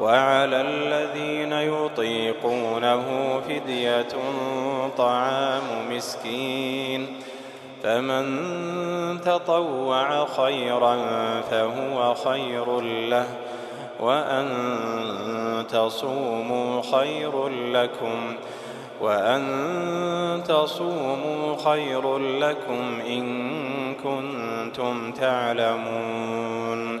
وعلى الذين يطيقونه فدية طعام مسكين فمن تطوع خيرا فهو خير له وأن تصوموا خير لكم وأن تصوموا خير لكم إن كنتم تعلمون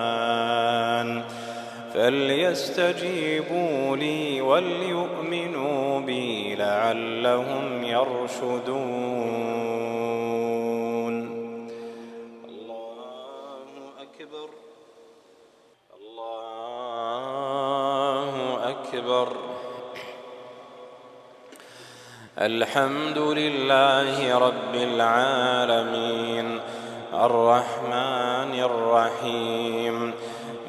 فليستجيبوا لي وليؤمنوا بي لعلهم يرشدون الله أكبر الله أكبر الحمد لله رب العالمين الرحمن الرحيم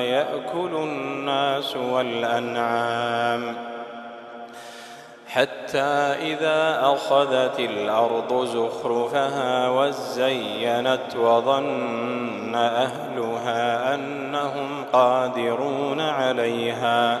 يأكل الناس والأنعام حتى إذا أخذت الأرض زخرفها وزينت وظن أهلها أنهم قادرون عليها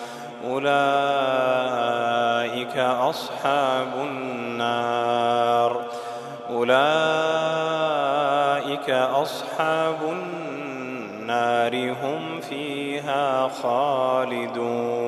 أولئك أصحاب النار. أولئك أصحاب النار هم فيها خالدون.